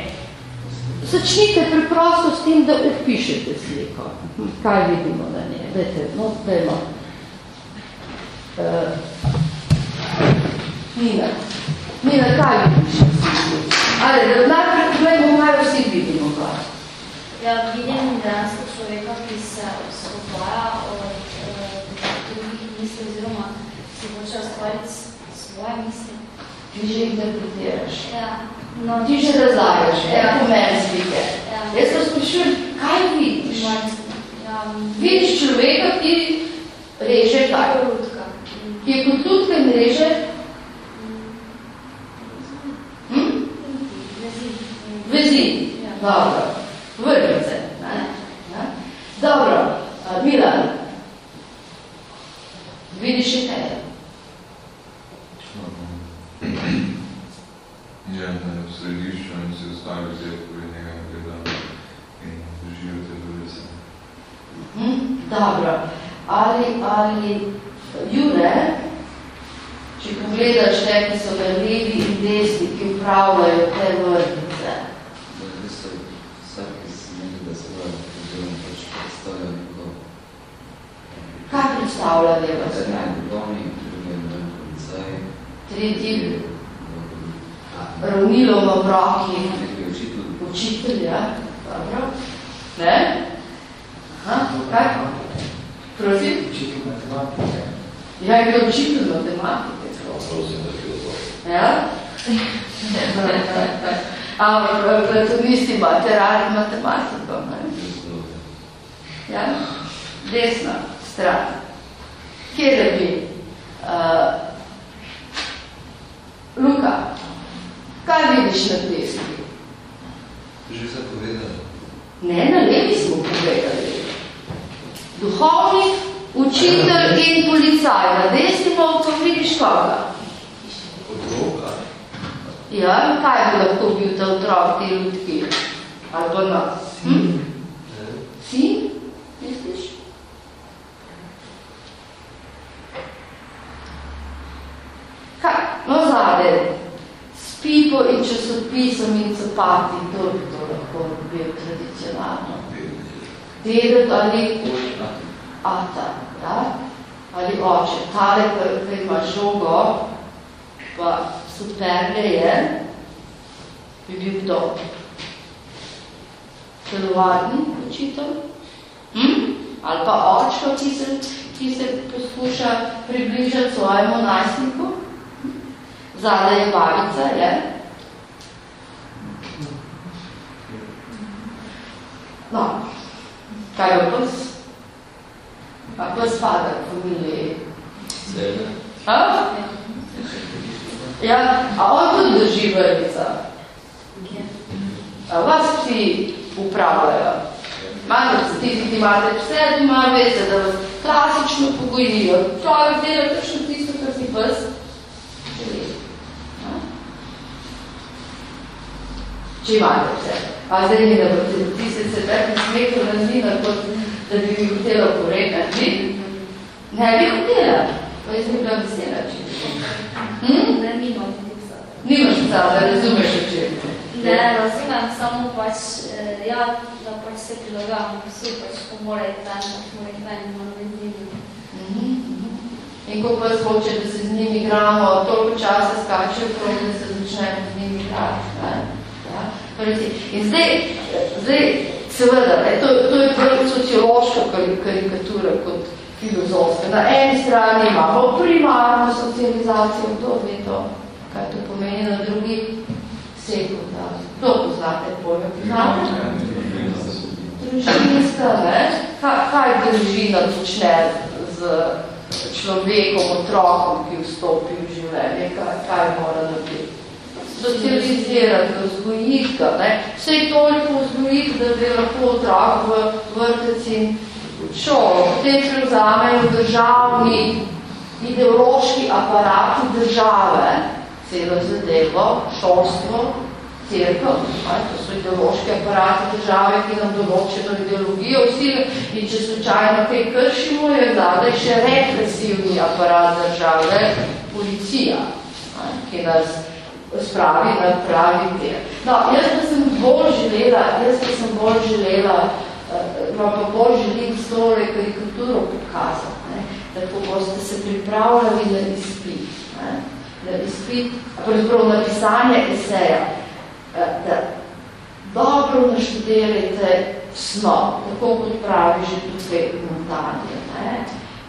Začnite preprosto s tem, da upišete sliko. Kaj vidimo na nje? Dajte, no, dajmo. Uh, Nina, Nina, kaj vidiš? Ali, da najprej pogledamo, kaj vsi vidimo kaj? Ja, vidim dejansko človeka, ki se osvoboja od uh, drugih misli oziroma hoče ustvariti svoje misli. Ti že interpretiraš. Ja. No, ti že razlagaš, ja. po meni slike. Ja. Jaz pa sprašujem, kaj vidiš? Ja. Vidiš človeka, ki reže kaj? Lutka. Ki je kot lutka in reže? Hm? Vezi. Ja. Dobro. Vrvice. Ne? Ja? Dobro. A, Milan. Vidiš še kaj? Ja, ne, v središču in se ostavi vzeti, ko je njega gleda in živijo te druge se. Hm? Dobro. Ali, ali, Jure, če pogledaš te, ki so ga levi in desni, ki upravljajo te vrtnice. Da v bistvu vsak, ki se nekega svoja oziroma pač predstavlja neko Kaj predstavlja leva eden stran? je duhovnik, drugi je ne vem, policaj, Tretji ravnilo v roki neki učitelj, učitelja. Dobro. Ne? Aha, kaj? Prosim? Učitelj matematike. Ja, je učitelj matematike. Prosim, da filozof. Ja? Ampak platonisti imate radi matematiko, ne? Ja? Desna stran. Kje da bi? Uh, Luka, kaj vidiš na desni? Že vse povedali. Ne, na levi smo povedali. Duhovnik, učitelj in policaj. Na desni pa pa vidiš koga? Otroka. Ja, in kaj bi lahko bil ta otrok, te ljudki? Ali pa na? Hm? Sin? Misliš? Kaj? No, zade, s pipo in časopisom in copati, kdo bi to lahko bil tradicionalno? Dedek ali ata, ja? ali oče. Tale, ki ima žogo, pa superge je, bi bil kdo? Telovadni učitelj? Hm? Ali pa očko, ki se, ki se poskuša približati svojemu najstniku? Zadaj je babica, je. No, kaj je pes? A pes pada v familiji. Seveda. A? Ja, a on tudi drži vrvica. Ja. A vas vsi upravljajo. Imate tisti, ki imate pse, doma veste, da vas klasično pogojijo. Človek dela točno tisto, kar si pes Če imate vse. A zdaj ni, da boste ti se se tako nasmehli na zina, kot da bi mi hotela porekati. Ne bi hotela. Pa jaz bi bila vesela, če bi. Hm? Ne, nimam psa. Nimaš psa, da razumeš o čem. Ne, razumem, samo pač, eh, ja, da pač se prilagam psu, pač ko mora iti ven, pač mora iti ven, imam med njimi. In ko pa hoče, da se z njimi igramo, toliko časa skačejo, prav, da se začnemo z njimi igrati. Ne? Ja? Torej, In zdaj, zdaj seveda, ne, to, to je bolj sociološka karikatura kot filozofska. Na eni strani imamo primarno socializacijo, kdo ve to, kaj to pomeni, na drugi sekundarno. Kdo poznate pojme? Poznate? Družinska, ne? Kaj, kaj družina počne z človekom, otrokom, ki vstopi v življenje? Kaj, kaj mora narediti? Socializirati, vzgojiti ga. Ne? Vse toliko vzgojiti, da bi lahko otrok v vrtec in šolo. Potem prevzamejo državni ideološki aparati države, celo zadevo, šolstvo, cerkev, to so ideološki aparati države, ki nam določeno ideologijo vsi in če slučajno kaj kršimo, je zadaj še represivni aparat države, policija, ki nas spravi na pravi del. No, jaz pa sem bolj želela, jaz pa sem bolj želela, vam pa bolj želim s tole karikaturo pokazati, ne, da ko boste se pripravljali na izpit, ne, na izpit, pravzaprav na pisanje eseja, da dobro naštudirajte snov, tako kot pravi že tukaj montanje, ne,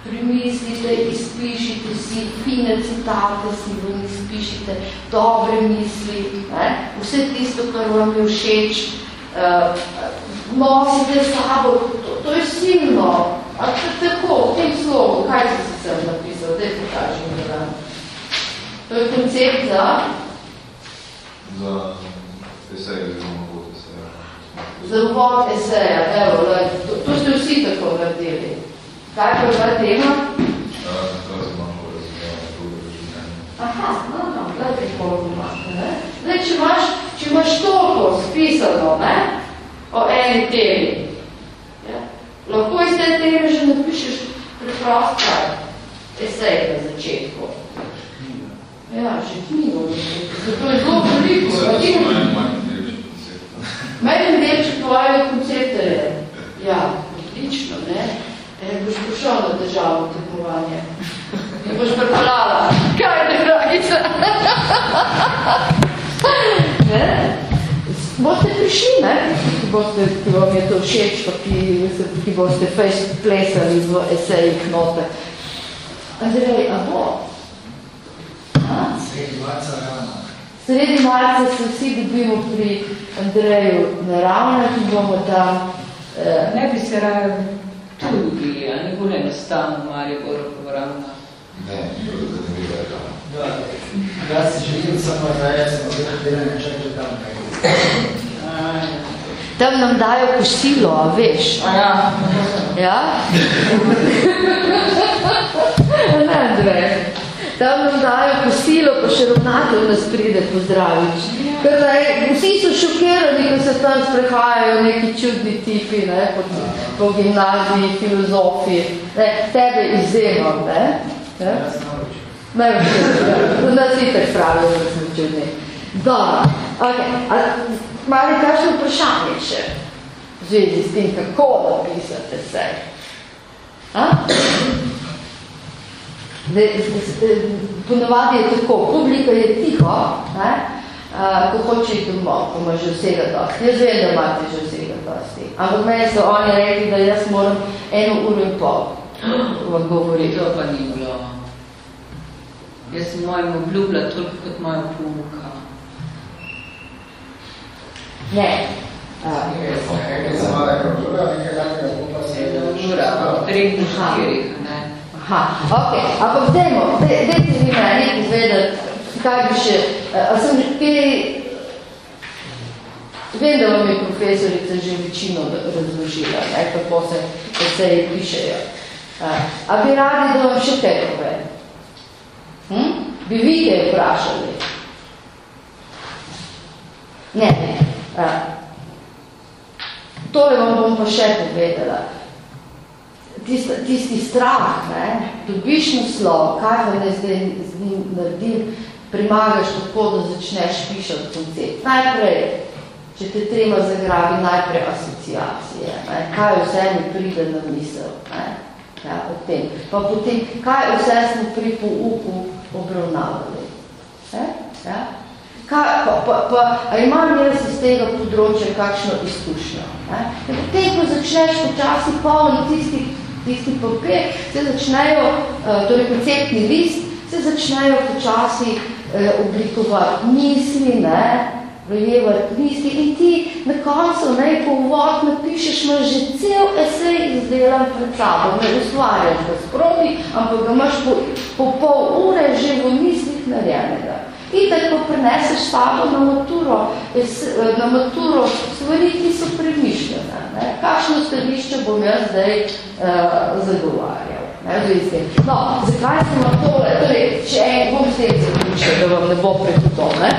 primislite, izpišite si, fine citate si ven izpišite, dobre misli, ne? vse tisto, kar vam je všeč, uh, nosite sabo, to, to je silno. A tako, v tem slogu, kaj si sem napisal, zdaj pokažem, da To je koncept za? Za esej, oziroma vod eseja. Za vod eseja, evo, to, to ste vsi tako naredili. Kaj je prva tema? Aha, no, no, koliko imate, ne? Zdaj, če imaš, če imaš toliko spisano, ne, o eni temi, ja, lahko iz te teme že napišeš preprost kaj, esej na začetku. Ja, že knjigo, zato je zelo veliko. Meni delček tvojega koncepta je, ja, odlično, ne, E, boš prišel na državno tekmovanje. In boš prepeljala. Kaj dragica? ne? Boste prišli, ne? Ki, boste, ki vam je to všeč, pa ki, ki boste face plesali v esejih note. Andrej, a bo? A? Sredi marca rana. Sredi marca se vsi dobimo pri Andreju na ravnah in bomo tam... Eh, ne bi se raje tu bili, a ne bo enostavno Maribor v ravna. Ne, to je zanimivo. Ja, jaz si želim samo, da jaz sem odredo delanje čakaj tam nekaj. Tam nam dajo kosilo, a veš? A ja. Ja? ne, Andrej. Tam nam dajo kosilo, pa še ravnatelj nas pride pozdravič. Ker da je, vsi so šokirani, ko se tam sprehajajo neki čudni tipi, ne, po, po gimnaziji, filozofiji. Ne, tebe izzemam, ne? Ne? Ne, ne, nas itak pravijo, da smo čudni. Dobro, ok. A, mali kakšno vprašanje še? V zvezi s tem, kako napisate se? A? Ponovadi je tako, publika je tiho, ne? Uh, ko hoče iti domov, ko ima že vsega dosti. Jaz vem, da imate že vsega dosti. Ampak meni so oni rekli, da jaz moram eno uro in pol vam govoriti. To pa ni bilo. Jaz sem mojim obljubila toliko kot moja pouka. Ne. Aha, ok, ampak dajmo, dajte vi meni izvedeti, kaj bi še, a sem že kaj, vem, da vam je profesorica že večino razložila, ne, kako se vse pišejo. A bi radi, da vam še kaj pove? Hm? Bi vi kaj vprašali? Ne, ne. Tole vam bom pa še povedala. Tist, tisti strah, ne, dobiš naslov, kaj pa ne zdaj z njim naredim, primagaš tako, da začneš pišati koncept. Najprej, če te treba zagrabi, najprej asociacije, ne, kaj vse mi pride na misel, ne, ja, o tem. Pa potem, kaj vse smo pri pouku obravnavali. Ne, ja. Kaj, pa, pa, pa, a imam jaz iz tega področja kakšno izkušnjo? Ne? Potem, ko začneš počasi polni tisti, tisti papir, se začnejo, torej konceptni list, se začnejo počasi eh, oblikovati misli, ne, rojevati misli in ti na koncu, ne, ko uvod napišeš, imaš že cel esej izdelan pred sabo, ne ustvarjaš ga sproti, ampak ga imaš po, po pol ure že v mislih narejenega. In tako prineseš sabo na maturo, na maturo stvari, ki so premišljene. Ne? Kakšno stališče bom jaz zdaj uh, zagovarjal? Ne, no, zakaj sem vam tole? Torej, če bom tem zaključil, da vam ne bo preko to, ne?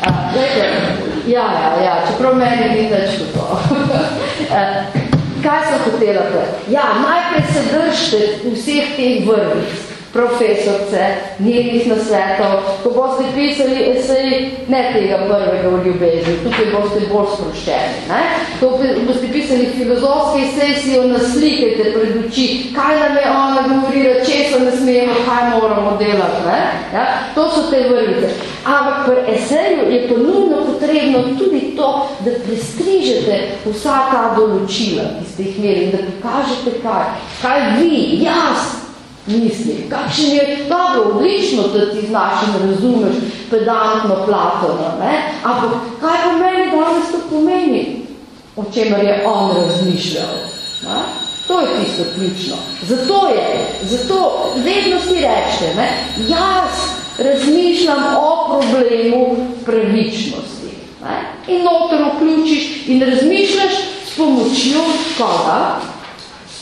Uh, gledajte, ja, ja, ja, čeprav meni ni več to. uh, kaj sem hotela? Ja, najprej se držite vseh teh vrvic profesorce, njenih nasvetov, ko boste pisali esej, ne tega prvega v ljubezni, tukaj boste bolj sproščeni. Ne? Ko boste pisali filozofske esej, si jo naslikajte pred oči, kaj nam je ona govorila, če se ne smemo, kaj moramo delati. Ne? Ja? To so te vrvice. Ampak pri eseju je pa nujno potrebno tudi to, da prestrižete vsa ta določila, ki ste jih imeli, da pokažete kaj. Kaj vi, jaz, misli. Kakšen je dobro, odlično, da ti znaš in razumeš pedantno Platona, ne? Ampak kaj po meni danes to pomeni? O čemer je on razmišljal. Ne? To je tisto ključno. Zato je, zato vedno si reče, ne? jaz razmišljam o problemu pravičnosti. Ne? In noter vključiš in razmišljaš s pomočjo koga?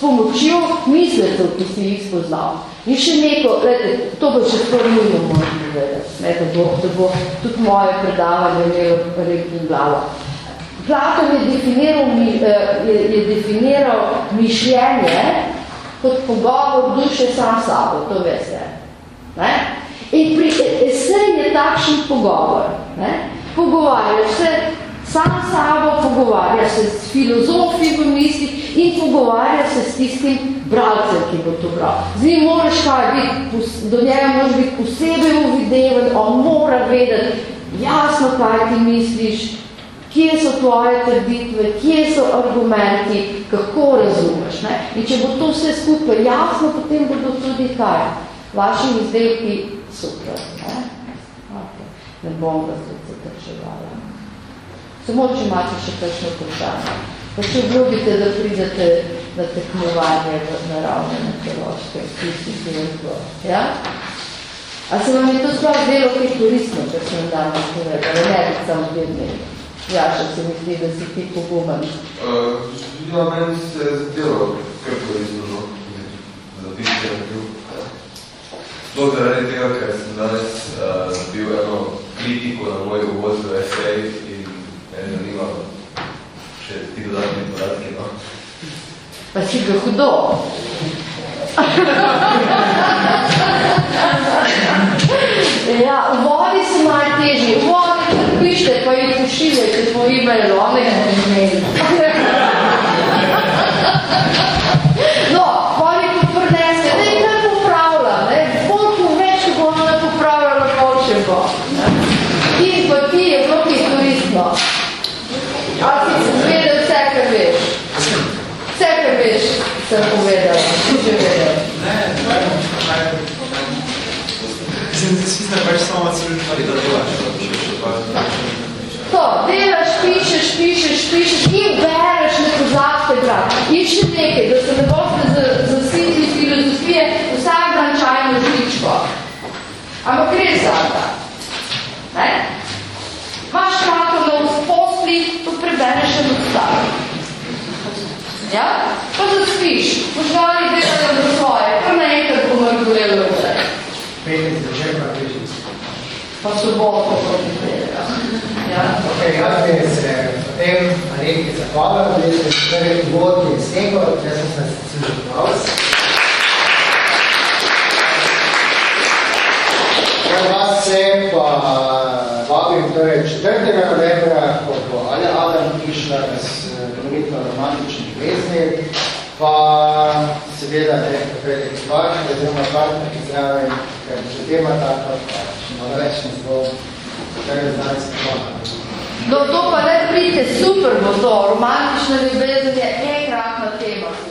Pomočjo mislecev, ki si jih spoznal. In še neko, gledajte, to bo še spor nujno moram povedati, ne, da, bo, da bo tudi moje predavanje imelo rekli glavo. Platon je definiral, eh, je, je definiral mišljenje kot pogovor duše sam sabo, to veste. Ne? In pri esej je takšen pogovor. Ne? Pogovarjaš se sam sabo, pogovarja se s filozofi v mislih in pogovarja se s tistim bralcem, ki bo to bral. Z njim moraš kaj biti, do njega moraš biti posebej uvideven, on mora vedeti jasno, kaj ti misliš, kje so tvoje trditve, kje so argumenti, kako razumeš. Ne? In če bo to vse skupaj jasno, potem bodo tudi kaj. Vaši izdelki super. Ne, okay. ne bom vas tudi zadrževala. Samo, če imate še kakšno vprašanje. Pa če obljubite, da pridete na tekmovanje v naravne na Hrvaške, tisti, ki je to. Ja? A se vam je to sploh delo kaj koristno, kar sem danes povedala? Ne, da sem vedni. Ja, še se mi zdi, da si ti pogumen. Uh, ja, meni se je zdelo kar koristno, no. Za tiste, To zaradi tega, ker sem danes uh, bil eno kritiko na moj uvod v esej me zanima še ti dodatni podatki, no? Pa si ga hudo. ja, v vodi so malo težji. V vodi pište, pa jih pošiljajte po e-mailu, a ne e-mailu. no, vodi ko prinese, ne, ne popravlja, ne, bolj ko več, ko bo ona popravljala, boljše bo. In pa ti je bilo ki koristno. Ali si povedal vse, kar veš? Vse, kar veš, sem povedal. Si že vedel. Ne, Mislim, da si da pač samo ali da delaš, da pišeš, To, delaš, pišeš, pišeš, pišeš in bereš, ne pozabite brati. In še nekaj, da se ne boste zasitli filozofije, vsak dan čajno žličko. Ampak gre za ta. Ne? Imaš kako na vzposli, to prebereš en odstavek. Ja? Pa zaspiš, možgani delajo za svoje, pa naenkrat bomo gorelo vse. Petnic, začer pa križic. Pa soboto proti nedelja. Ja? Bi se potem na neki zahvala, da je prvi uvod je snego, jaz sem se služil vas. Kaj vas se pa vabim torej 4. novembra, ko bo Alja Adam prišla z govoritno romantičnih vezni, pa seveda ne povedek vaši, oziroma partnerki zraven, ker že tema tako, pa še malo več ne zbo, kar je znali spohvala. No, to pa ne prite, super bo to, romantična ljubezen je enkratna tema.